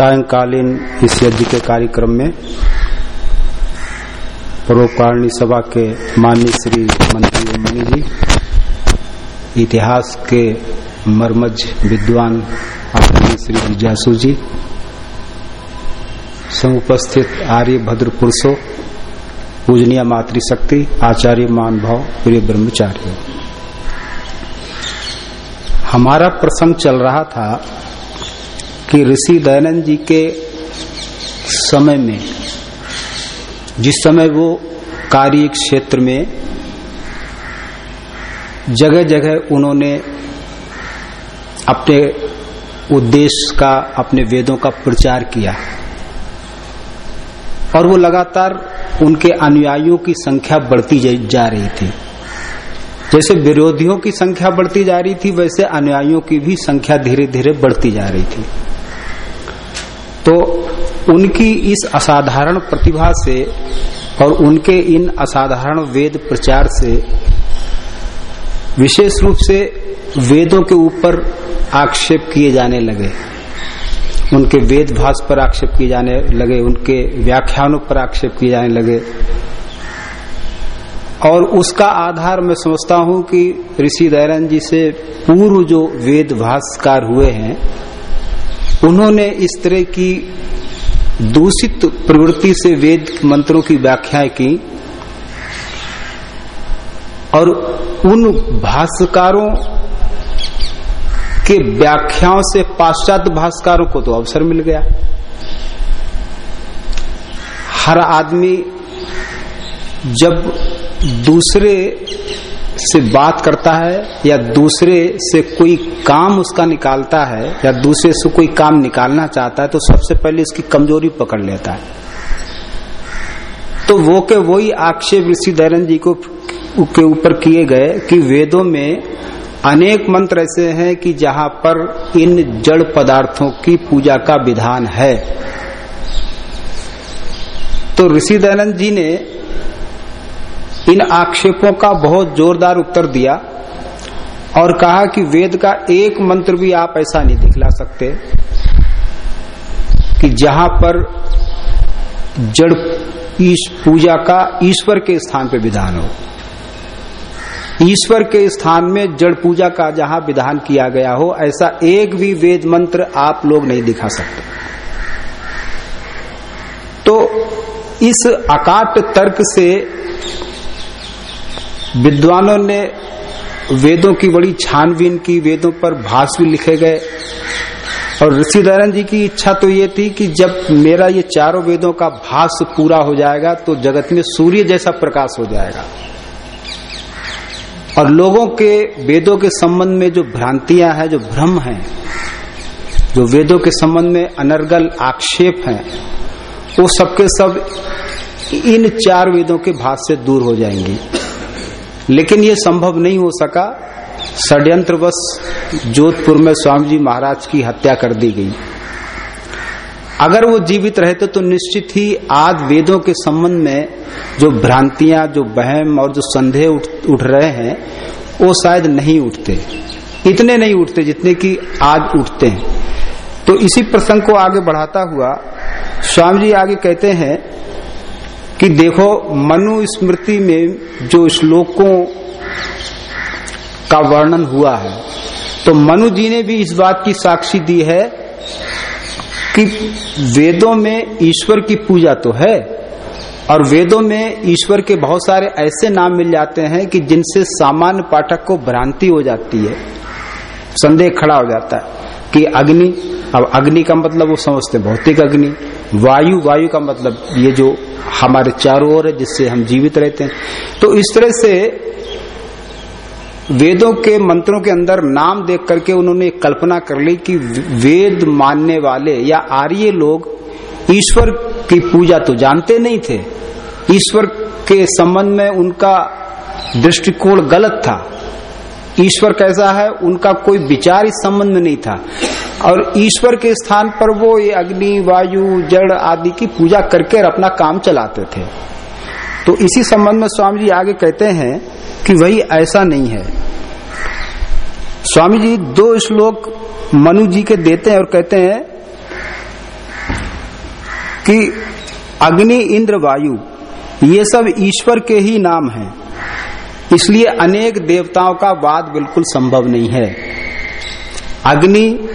सायंकालीन इस यज्ञ के कार्यक्रम में परोपकारिणी सभा के माननीय श्री मंत्री मणि जी, इतिहास के मर्मज विद्वान आदरणीय श्री जिज्ञासु जी, समुपस्थित आर्य भद्र पुरुषों, पूजनीय मातृशक्ति, आचार्य मान भाव प्रिय ब्रह्मचार्य। हमारा प्रसंग चल रहा था कि ऋषि दयानंद जी के समय में, जिस समय वो कार्य क्षेत्र में जगह जगह उन्होंने अपने उद्देश्य का, अपने वेदों का प्रचार किया और वो लगातार उनके अनुयायियों की संख्या बढ़ती जा रही थी। जैसे विरोधियों की संख्या बढ़ती जा रही थी, वैसे अनुयायियों की भी संख्या धीरे धीरे बढ़ती जा रही थी। तो उनकी इस असाधारण प्रतिभा से और उनके इन असाधारण वेद प्रचार से, विशेष रूप से वेदों के ऊपर आक्षेप किए जाने लगे। उनके वेद भाष पर आक्षेप किए जाने लगे, उनके व्याख्यानों पर आक्षेप किए जाने लगे। और उसका आधार मैं समझता हूँ कि ऋषि दयानंद जी से पूर्व जो वेद भाषकार हुए हैं उन्होंने इस तरह की दूषित प्रवृत्ति से वेद मंत्रों की व्याख्या की और उन भाष्यकारों के व्याख्याओं से पाश्चात्य भाष्यकारों को तो अवसर मिल गया। हर आदमी जब दूसरे से बात करता है या दूसरे से कोई काम उसका निकालता है या दूसरे से कोई काम निकालना चाहता है तो सबसे पहले इसकी कमज़ोरी पकड़ लेता है। तो वो के वही आक्षेप ऋषि दयानंद जी को के ऊपर किए गए कि वेदों में अनेक मंत्र ऐसे हैं कि जहाँ पर इन जड़ पदार्थों की पूजा का विधान है। तो ऋषि दयानंद जी ने इन आक्षेपों का बहुत जोरदार उत्तर दिया और कहा कि वेद का एक मंत्र भी आप ऐसा नहीं दिखला सकते कि जहाँ पर जड़ इस पूजा का ईश्वर के स्थान पर विधान हो। ईश्वर के स्थान में जड़ पूजा का जहाँ विधान किया गया हो, ऐसा एक भी वेद मंत्र आप लोग नहीं दिखा सकते। तो इस अकाट तर्क से विद्वानों ने वेदों की बड़ी छानबीन की, वेदों पर भाष भी लिखे गए। और ऋषि दयानंद जी की इच्छा तो ये थी कि जब मेरा ये चारों वेदों का भाष पूरा हो जाएगा तो जगत में सूर्य जैसा प्रकाश हो जाएगा। और लोगों के, वेदों के संबंध में जो भ्रांतियाँ हैं, जो भ्रम हैं, जो वेदों के संबंध में अनर्गल आक्षेप हैं, वो सबके सब इन चार वेदों के भाष से दूर हो जाएँगे। लेकिन ये संभव नहीं हो सका। षड्यंत्रवश जोधपुर में स्वामी जी महाराज की हत्या कर दी गई। अगर वो जीवित रहते तो निश्चित ही आज वेदों के संबंध में जो भ्रांतियाँ जो बहम और जो संदेह उठ, उठ रहे हैं वो शायद नहीं उठते। इतने नहीं उठते जितने कि आज उठते हैं। तो इसी प्रसंग को आगे बढ़ाता हुआ स्वामी जी आगे कहते हैं कि देखो, मनुस्मृति में जो श्लोकों का वर्णन हुआ है तो मनु जी ने भी इस बात की साक्षी दी है कि वेदों में ईश्वर की पूजा तो है, और वेदों में ईश्वर के बहुत सारे ऐसे नाम मिल जाते हैं कि जिनसे सामान्य पाठक को भ्रांति हो जाती है, संदेह खड़ा हो जाता है। कि अग्नि, अब अग्नि का मतलब वो समझते भौतिक अग्नि। वायु वायु का मतलब ये जो हमारे चारों ओर है, जिससे हम जीवित रहते हैं। तो इस तरह से वेदों के मंत्रों के अंदर नाम देख करके उन्होंने कल्पना कर ली कि वेद मानने वाले या आर्य लोग ईश्वर की पूजा तो जानते नहीं थे। ईश्वर के संबंध में उनका दृष्टिकोण गलत था। ईश्वर कैसा है, उनका कोई विचार इस संबंध में नहीं था। और ईश्वर के स्थान पर वो ये अग्नि, वायु, जड़ आदि की पूजा करके अपना काम चलाते थे। तो इसी संबंध में स्वामी जी आगे कहते हैं कि वही ऐसा नहीं है। स्वामी जी दो श्लोक मनु जी के देते हैं और कहते हैं कि अग्नि, इंद्र, वायु, ये सब ईश्वर के ही नाम हैं। इसलिए अनेक देवताओं का वाद बिल्कुल संभव नहीं है। अग्नि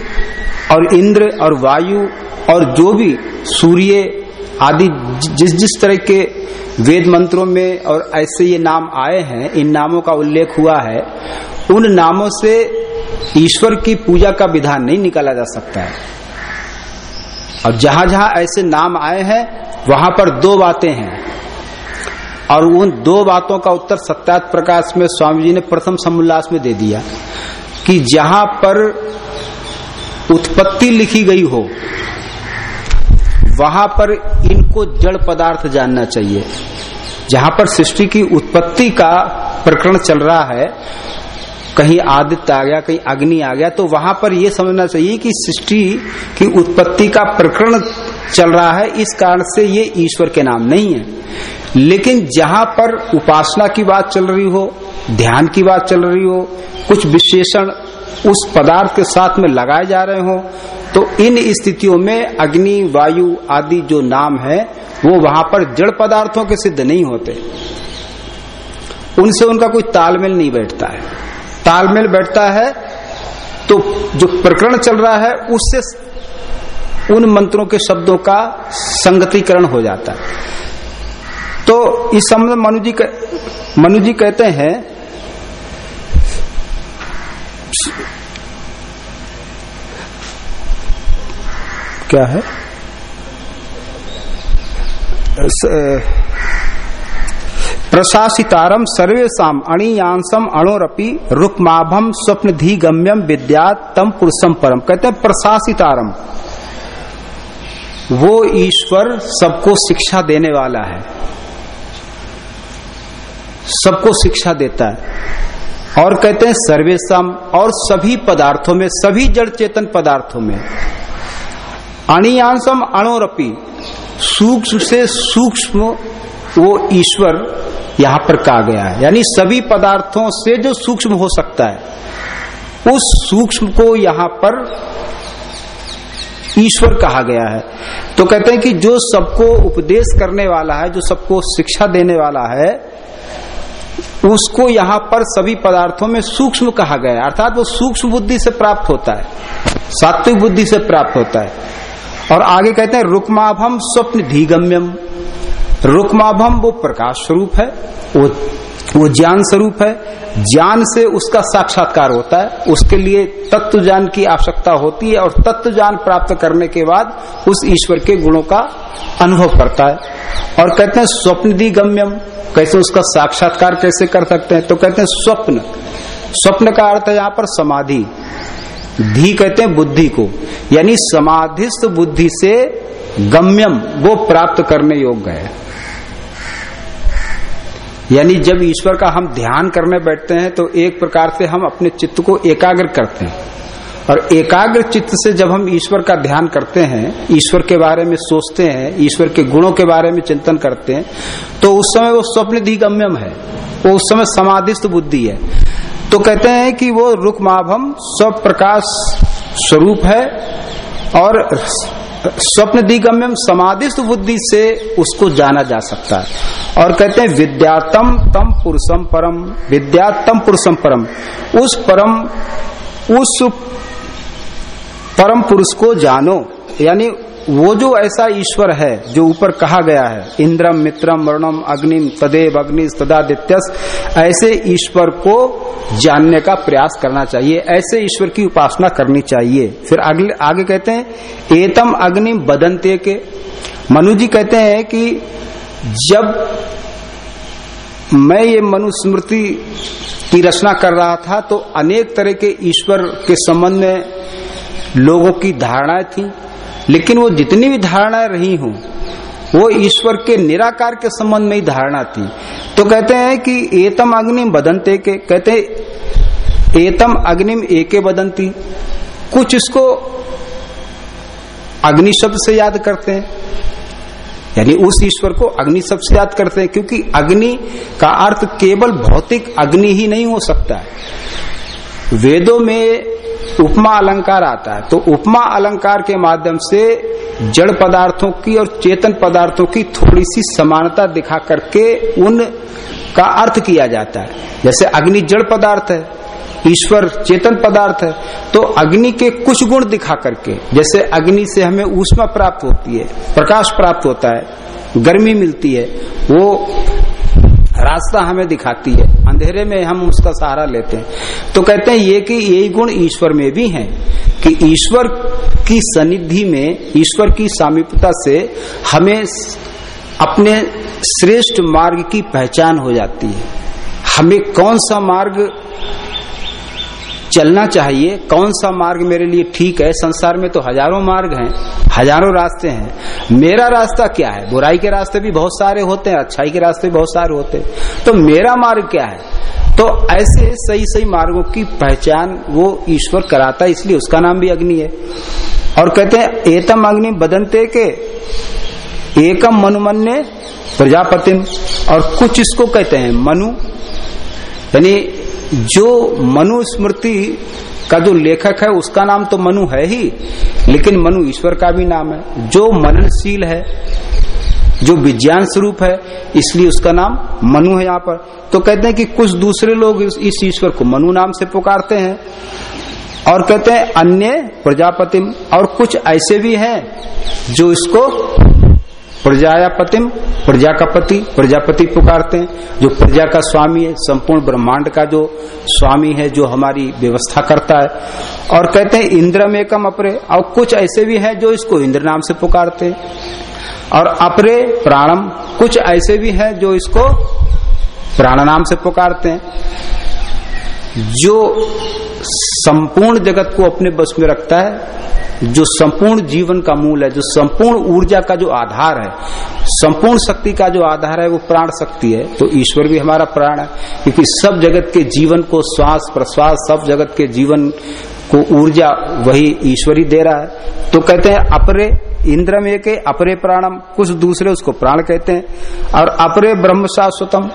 और इंद्र और वायु और जो भी सूर्य आदि जिस जिस तरह के वेद मंत्रों में और ऐसे ये नाम आए हैं, इन नामों का उल्लेख हुआ है, उन नामों से ईश्वर की पूजा का विधान नहीं निकाला जा सकता है। और जहाँ जहाँ ऐसे नाम आए हैं, वहाँ पर दो बातें हैं। और उन दो बातों का उत्तर सत्यात प्रकाश में स्वामी जी ने प्रथम समोल्लास में दे दिया कि जहाँ पर उत्पत्ति लिखी गई हो, वहाँ पर इनको जड़ पदार्थ जानना चाहिए। जहाँ पर सृष्टि की उत्पत्ति का प्रकरण चल रहा है, कहीं आदित्य आ गया, कहीं अग्नि आ गया तो वहाँ पर यह समझना चाहिए कि सृष्टि की उत्पत्ति का प्रकरण चल रहा है, इस कारण से ये ईश्वर के नाम नहीं है। लेकिन जहाँ पर उपासना की बात चल रही हो, ध्यान की बात चल रही हो, कुछ विशेषण उस पदार्थ के साथ में लगाए जा रहे हो तो इन स्थितियों में अग्नि, वायु आदि जो नाम है, वो वहाँ पर जड़ पदार्थों के सिद्ध नहीं होते। उनसे उनका कोई तालमेल नहीं बैठता है। तालमेल बैठता है तो जो प्रकरण चल रहा है, उससे उन मंत्रों के शब्दों का संगतिकरण हो जाता है। तो इस संबंध मनु जी मनु जी कहते हैं, क्या है? प्रशासितारम सर्वेशम अणियांसम अणोरपी रुक्माभम स्वप्न धी गम्यम विद्या तम पुरुषम परम कहते हैं प्रशासितारम वो ईश्वर सबको शिक्षा देने वाला है। सबको शिक्षा देता है। और कहते हैं सर्वेशम, और सभी पदार्थों में, सभी जड़ चेतन पदार्थों में। अणियांसम अणोरपी, सूक्ष्म से सूक्ष्म वो ईश्वर यहाँ पर कहा गया है। यानी सभी पदार्थों से जो सूक्ष्म हो सकता है, उस सूक्ष्म को यहाँ पर ईश्वर कहा गया है। तो कहते हैं कि जो सबको उपदेश करने वाला है, जो सबको शिक्षा देने वाला है उसको यहाँ पर सभी पदार्थों में सूक्ष्म कहा गया अर्थात वो सूक्ष्म बुद्धि से प्राप्त होता है। सात्विक बुद्धि से प्राप्त होता है। और आगे कहते हैं रुकमाभम स्वप्न धीगम्यम रुकमाभम वो प्रकाश स्वरूप है, वो वो ज्ञान स्वरूप है। ज्ञान से उसका साक्षात्कार होता है। उसके लिए तत्व ज्ञान की आवश्यकता होती है और तत्व ज्ञान प्राप्त करने के बाद उस ईश्वर के गुणों का अनुभव करता है। और कहते हैं स्वप्न दी गम्यम कैसे उसका साक्षात्कार कैसे कर सकते हैं? तो कहते हैं स्वप्न। स्वप्न का अर्थ है यहाँ पर समाधि। धी कहते हैं बुद्धि को। यानी समाधिस्थ बुद्धि से गम्यम वो प्राप्त करने योग्य है। यानी जब ईश्वर का हम ध्यान करने बैठते हैं तो एक प्रकार से हम अपने चित्त को एकाग्र करते हैं। और एकाग्र चित्त से जब हम ईश्वर का ध्यान करते हैं, ईश्वर के बारे में सोचते हैं, ईश्वर के गुणों के बारे में चिंतन करते हैं तो उस समय वो स्वप्न गम्यम है। वो उस समय समाधिस्थ बुद्धि है। तो कहते हैं कि वो रुक माभम सब प्रकाश स्वरूप है और स्वप्न दिगम्यम समाधिस्थ बुद्धि से उसको जाना जा सकता है। और कहते हैं, विद्यातम तम पुरुषम परम, विद्यातम पुरुषम परम। उस परम उस परम पुरुष को जानो। यानी वो जो ऐसा ईश्वर है, जो ऊपर कहा गया है, इंद्रम, मित्रम वर्णम अग्निम, तदेव अग्नि तदादित्यस, ऐसे ईश्वर को जानने का प्रयास करना चाहिए, ऐसे ईश्वर की उपासना करनी चाहिए। फिर आगे आगे कहते हैं, एतम अग्निम बदंते के। मनु जी कहते हैं कि जब मैं ये मनुस्मृति की रचना कर रहा था तो अनेक तरह के ईश्वर के संबंध में लोगों की धारणाएँ थी। लेकिन वो जितनी भी धारणाएँ रही हूँ, वो ईश्वर के निराकार के संबंध में ही धारणा थी। तो कहते हैं कि एतम अग्निम बदनते के, कहते एतम अग्निम एके बदंती। कुछ इसको अग्नि शब्द से याद करते हैं। यानी उस ईश्वर को अग्नि शब्द से याद करते हैं, क्योंकि अग्नि का अर्थ केवल भौतिक अग्नि ही नहीं हो सकता है। वेदों में उपमा अलंकार आता है। तो उपमा अलंकार के माध्यम से जड़ पदार्थों की और चेतन पदार्थों की थोड़ी सी समानता दिखा करके उन का अर्थ किया जाता है। जैसे अग्नि जड़ पदार्थ है, ईश्वर चेतन पदार्थ है तो अग्नि के कुछ गुण दिखा करके, जैसे अग्नि से हमें ऊष्मा प्राप्त होती है, प्रकाश प्राप्त होता है, गर्मी मिलती है, वो रास्ता हमें दिखाती है। अंधेरे में हम उसका सहारा लेते हैं। तो कहते हैं, ये कि यही गुण ईश्वर में भी हैं कि ईश्वर की सनिधि में, ईश्वर की सामीप्यता से हमें अपने श्रेष्ठ मार्ग की पहचान हो जाती है। हमें कौन सा मार्ग चलना चाहिए। कौन सा मार्ग मेरे लिए ठीक है? संसार में तो हज़ारों मार्ग हैं, हज़ारों रास्ते हैं। मेरा रास्ता क्या है? बुराई के रास्ते भी बहुत सारे होते हैं, अच्छाई के रास्ते भी बहुत सारे होते हैं। तो मेरा मार्ग क्या है? तो ऐसे सही सही मार्गों की पहचान वो ईश्वर कराता है, इसलिए उसका नाम भी अग्नि है। और कहते हैं, एतम अग्नि बदनते के, एकम मनुमन्य प्रजापतिम। और कुछ इसको कहते हैं, मनु। यानी जो मनुस्मृति का जो लेखक है, उसका नाम तो मनु है ही, लेकिन मनु ईश्वर का भी नाम है। जो मननशील है, जो विज्ञान स्वरूप है, इसलिए उसका नाम मनु है यहाँ पर। तो कहते हैं कि कुछ दूसरे लोग इस ईश्वर को मनु नाम से पुकारते हैं और कहते हैं अन्य प्रजापति और कुछ ऐसे भी हैं जो इसको प्रजापतिम प्रजा का पति प्रजापति पुकारते हैं। जो प्रजा का स्वामी है, संपूर्ण ब्रह्मांड का जो स्वामी है, जो हमारी व्यवस्था करता है। और कहते हैं, इंद्रम एकम अपरे। और कुछ ऐसे भी हैं जो इसको इंद्र नाम से पुकारते हैं। और अपरे प्राणम, कुछ ऐसे भी हैं जो इसको प्राण नाम से पुकारते हैं। जो संपूर्ण जगत को अपने बस में रखता है, जो संपूर्ण जीवन का मूल है, जो संपूर्ण ऊर्जा का जो आधार है, संपूर्ण शक्ति का जो आधार है, वो प्राण शक्ति है। तो ईश्वर भी हमारा प्राण है, क्योंकि सब जगत के जीवन को श्वास प्रश्वास, सब जगत के जीवन को ऊर्जा वही ईश्वरी दे रहा है। तो कहते हैं, अपरे इंद्र में के अपरे प्राणम, कुछ दूसरे उसको प्राण कहते हैं। और अपरे ब्रह्म शाश्वतम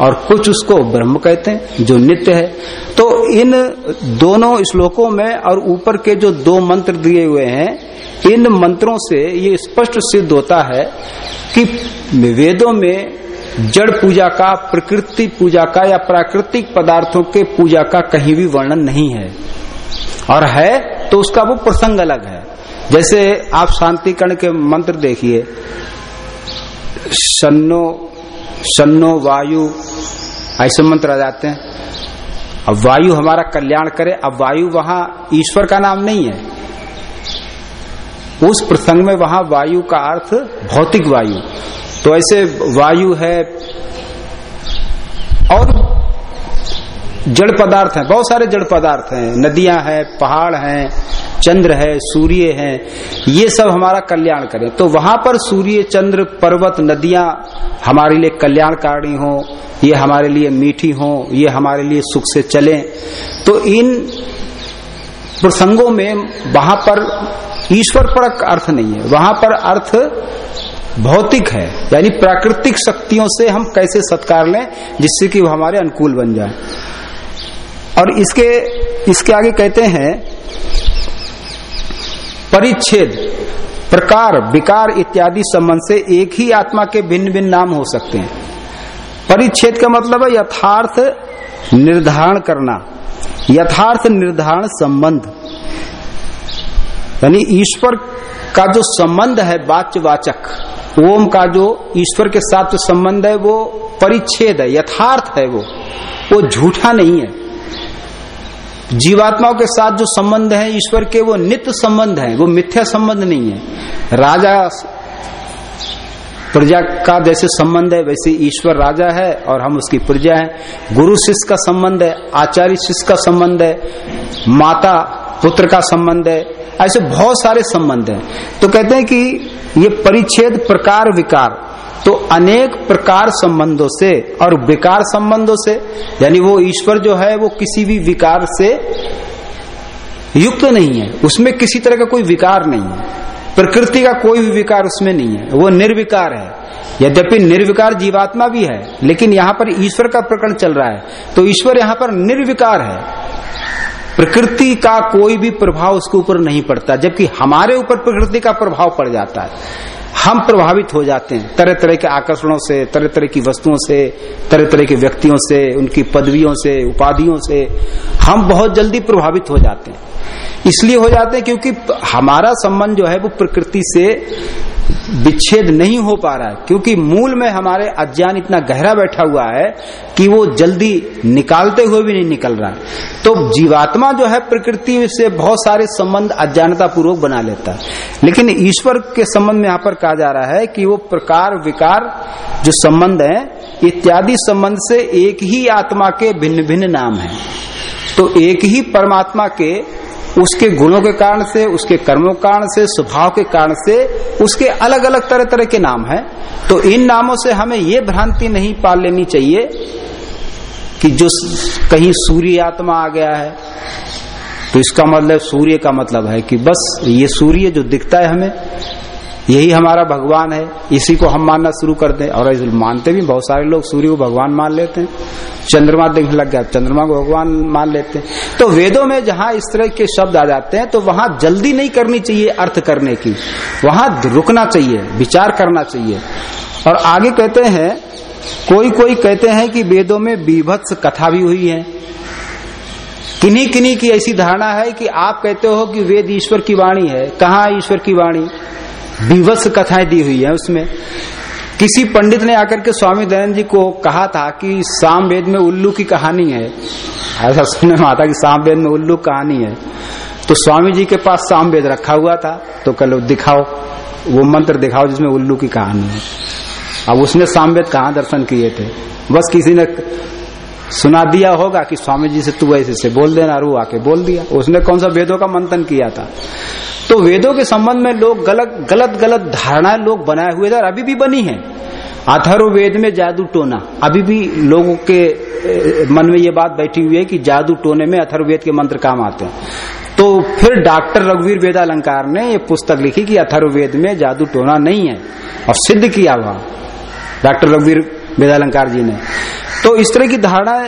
और कुछ उसको ब्रह्म कहते हैं, जो नित्य है। तो इन दोनों श्लोकों में और ऊपर के जो दो मंत्र दिए हुए हैं, इन मंत्रों से ये स्पष्ट सिद्ध होता है कि वेदों में जड़ पूजा का, प्रकृति पूजा का या प्राकृतिक पदार्थों के पूजा का कहीं भी वर्णन नहीं है। और है तो उसका वो प्रसंग अलग है। जैसे आप शांति कर्ण के मंत्र देखिए सन्नो सन्नो वायु, ऐसे मंत्र आ जाते हैं। अब वायु हमारा कल्याण करे, अब वायु वहाँ ईश्वर का नाम नहीं है। उस प्रसंग में वहाँ वायु का अर्थ भौतिक वायु। तो ऐसे वायु है और जड़ पदार्थ हैं, बहुत सारे जड़ पदार्थ हैं। नदियाँ हैं, पहाड़ हैं चंद्र है, सूर्य है, ये सब हमारा कल्याण करें। तो वहाँ पर सूर्य, चंद्र, पर्वत, नदियाँ हमारे लिए कल्याणकारी हो, ये हमारे लिए मीठी हो, ये हमारे लिए सुख से चले। तो इन प्रसंगों में वहाँ पर ईश्वर पर अर्थ नहीं है। वहाँ पर अर्थ भौतिक है, यानी प्राकृतिक शक्तियों से हम कैसे सत्कार लें, जिससे कि वो हमारे अनुकूल बन जाए। और इसके इसके आगे कहते हैं परिच्छेद, प्रकार, विकार इत्यादि संबंध से एक ही आत्मा के भिन्न भिन्न नाम हो सकते हैं। परिच्छेद का मतलब है यथार्थ निर्धारण करना, यथार्थ निर्धारण संबंध। यानी ईश्वर का जो संबंध है वाच्यवाचक, ओम का जो ईश्वर के साथ जो संबंध है, वो परिच्छेद है, यथार्थ है वो वो झूठा नहीं है। जीवात्माओं के साथ जो संबंध है, ईश्वर के वो नित्य संबंध है, वो मिथ्या संबंध नहीं है। राजा प्रजा का जैसे संबंध है, वैसे ईश्वर राजा है और हम उसकी प्रजा है। गुरु शिष्य का संबंध है, आचार्य शिष्य का संबंध है, माता पुत्र का संबंध है, ऐसे बहुत सारे संबंध हैं। तो कहते हैं कि ये परिच्छेद प्रकार विकार तो अनेक प्रकार संबंधों से और विकार संबंधों से, यानी वो ईश्वर जो है, वो किसी भी विकार से युक्त नहीं है। उसमें किसी तरह का कोई विकार नहीं है। प्रकृति का कोई भी विकार उसमें नहीं है। वो निर्विकार है। यद्यपि निर्विकार जीवात्मा भी है, लेकिन यहाँ पर ईश्वर का प्रकरण चल रहा है। तो ईश्वर यहाँ पर निर्विकार है। प्रकृति का कोई भी प्रभाव उसके ऊपर नहीं पड़ता, जबकि हमारे ऊपर प्रकृति का प्रभाव पड़ जाता है। हम प्रभावित हो जाते हैं। तरह तरह के आकर्षणों से तरह तरह की वस्तुओं से तरह तरह के व्यक्तियों से, उनकी पदवियों से, उपाधियों से हम बहुत जल्दी प्रभावित हो जाते हैं। इसलिए हो जाते हैं क्योंकि हमारा संबंध जो है वो प्रकृति से विच्छेद नहीं हो पा रहा है, क्योंकि मूल में हमारे अज्ञान इतना गहरा बैठा हुआ है कि वो जल्दी निकालते हुए भी नहीं निकल रहा। तो जीवात्मा जो है प्रकृति से बहुत सारे संबंध अज्ञानता पूर्वक बना लेता है। लेकिन ईश्वर के संबंध में यहाँ पर कहा जा रहा है कि वो प्रकार, विकार जो संबंध है, इत्यादि संबंध से एक ही आत्मा के भिन्न भिन्न नाम है। तो एक ही परमात्मा के उसके गुणों के कारण से, उसके कर्मों के कारण से, स्वभाव के कारण से, उसके अलग अलग तरह तरह के नाम हैं। तो इन नामों से हमें ये भ्रांति नहीं पाल लेनी चाहिए कि जो कहीं सूर्य आत्मा आ गया है। तो इसका मतलब सूर्य का मतलब है कि बस ये सूर्य जो दिखता है हमें यही हमारा भगवान है। इसी को हम मानना शुरू करते हैं और मानते भी बहुत सारे लोग सूर्य को भगवान मान लेते हैं। चंद्रमा देखने लग गया, चंद्रमा को भगवान मान लेते हैं। तो वेदों में जहाँ इस तरह के शब्द आ जाते हैं तो वहाँ जल्दी नहीं करनी चाहिए अर्थ करने की। वहाँ रुकना चाहिए, विचार करना चाहिए। और आगे कहते हैं कोई कोई कहते हैं कि वेदों में बीभत्स कथा भी हुई है। किन्हीं किन्हीं की ऐसी धारणा है कि आप कहते हो कि वेद ईश्वर की वाणी है। कहा ईश्वर की वाणी? विवश कथाएँ दी हुई है उसमें। किसी पंडित ने आकर के स्वामी दयानंद जी को कहा था कि साम वेद में उल्लू की कहानी है। ऐसा सुनने में आता कि साम वेद में उल्लू कहानी है। तो स्वामी जी के पास साम वेद रखा हुआ था। तो कल दिखाओ, वो मंत्र दिखाओ जिसमें उल्लू की कहानी है। अब उसने सामवेद कहा दर्शन किए थे? बस किसी ने सुना दिया होगा कि स्वामी जी से तू ऐसे से बोल देना, रू आके बोल दिया। उसने कौन सा वेदों का मंथन किया था? तो वेदों के संबंध में लोग गलत गलत गलत धारणाएँ लोग बनाए हुए थे और अभी भी बनी है। अथर्ववेद में जादू टोना। अभी भी लोगों के मन में ये बात बैठी हुई है कि जादू टोने में अथर्ववेद के मंत्र काम आते हैं। तो फिर डॉक्टर रघुवीर वेदालंकार ने ये पुस्तक लिखी कि अथर्ववेद में जादू टोना नहीं है और सिद्ध किया वहाँ डॉक्टर रघुवीर वेदालंकार जी ने। तो इस तरह की धारणा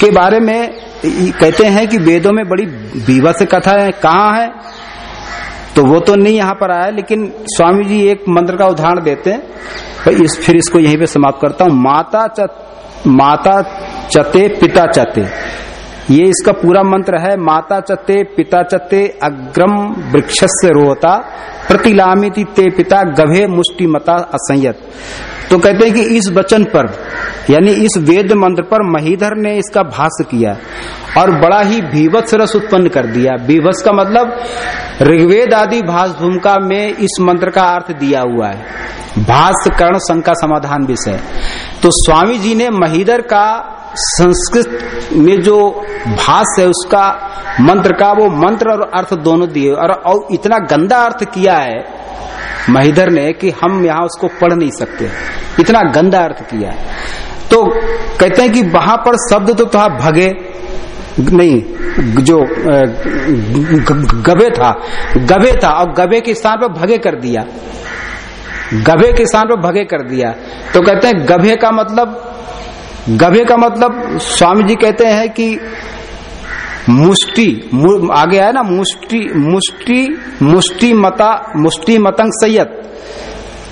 के बारे में कहते हैं कि वेदों में बड़ी बीभत्स कथा है, कहाँ है? तो वो तो नहीं यहाँ पर आया लेकिन स्वामी जी एक मंत्र का उदाहरण देते हैं। इस फिर इसको यहीं पे समाप्त करता हूँ। माता चत, माता चते पिता चते। ये इसका पूरा मंत्र है। माता चते पिता चते अग्रम वृक्ष से रोहता प्रतिलामिति ते पिता गभे मुस्टिमता असंयत। तो कहते हैं कि इस वचन पर, यानी इस वेद मंत्र पर महीधर ने इसका भाष्य किया और बड़ा ही भीवत्स रस उत्पन्न कर दिया। बीभत्स का मतलब ऋग्वेद आदि भाष भूमिका में इस मंत्र का अर्थ दिया हुआ है। भाष्य, कर्ण शंका समाधान विषय। तो स्वामी जी ने महीधर का संस्कृत में जो भाष है, उसका मंत्र का वो मंत्र और अर्थ दोनों दिए और इतना गंदा अर्थ किया है महीधर ने कि हम यहाँ उसको पढ़ नहीं सकते। इतना गंदा अर्थ किया। तो कहते हैं कि वहाँ पर शब्द तो था भगे, नहीं, जो गबे था। गबे था और गबे के स्थान पर भगे कर दिया। गभे के स्थान पर भगे कर दिया। तो कहते हैं गभे का मतलब गभे का मतलब स्वामी जी कहते हैं कि मुष्टि आगे आया ना, मुष्टि मुष्टि मुष्टि मता मुष्टि मतंग सैयद,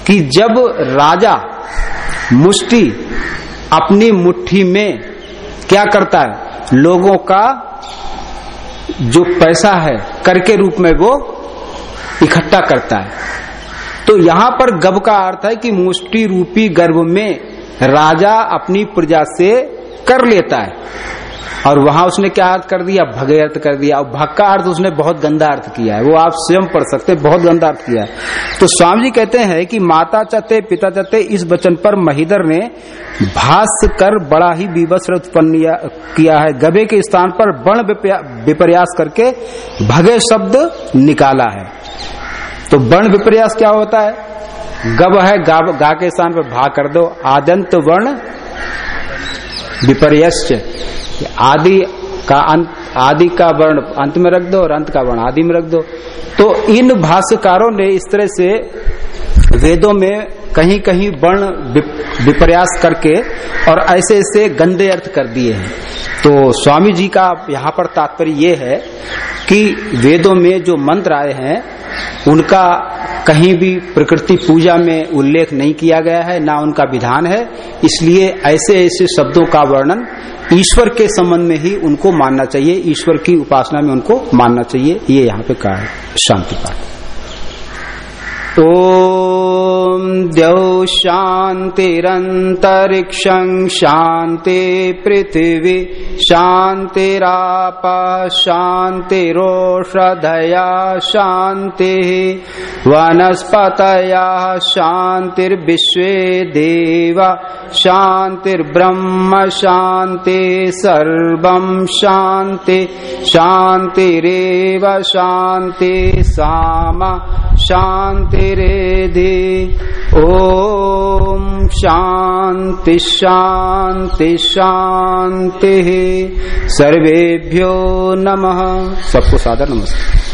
कि जब राजा मुष्टि अपनी मुट्ठी में क्या करता है? लोगों का जो पैसा है, कर के रूप में वो इकट्ठा करता है। तो यहाँ पर गब का अर्थ है कि मुष्टि रूपी गर्भ में राजा अपनी प्रजा से कर लेता है। और वहाँ उसने क्या अर्थ कर दिया? भगे अर्थ कर दिया। और भग का अर्थ उसने बहुत गंदा अर्थ किया है। वो आप स्वयं पढ़ सकते हैं बहुत गंदा अर्थ किया है। तो स्वामी जी कहते हैं कि माता चते पिता चते इस वचन पर महिदर ने भाष कर बड़ा ही विवस्त्र उत्पन्न किया है। गबे के स्थान पर बण विपर्यास करके भगे शब्द निकाला है। तो वर्ण विपर्यास क्या होता है? गब है गा, गा के स्थान पर भा कर दो। आदंत वर्ण विपर्यश्च। आदि का अंत, आदि का वर्ण अंत में रख दो और अंत का वर्ण आदि में रख दो। तो इन भाष्यकारों ने इस तरह से वेदों में कहीं कहीं वर्ण विपर्यास करके और ऐसे ऐसे गंदे अर्थ कर दिए हैं। तो स्वामी जी का यहाँ पर तात्पर्य ये है कि वेदों में जो मंत्र आए हैं, उनका कहीं भी प्रकृति पूजा में उल्लेख नहीं किया गया है, ना उनका विधान है। इसलिए ऐसे ऐसे शब्दों का वर्णन ईश्वर के संबंध में ही उनको मानना चाहिए, ईश्वर की उपासना में उनको मानना चाहिए, ये यहाँ पे कहा है। शांति पाठ। ॐ द्यौ शान्तिरन्तरिक्षं शान्ति पृथिवी शान्तिराप शान्तिरोषधया शान्तिः वनस्पतयः शान्तिर्विश्वे देव शान्तिर्ब्रह्म शान्ति सर्वं शान्ति शान्तिरेव शान्ति साम शान्तिरेधि ॐ शांति शांति शान्तिः सर्वेभ्यो नमः। सबको सादर नमस्ते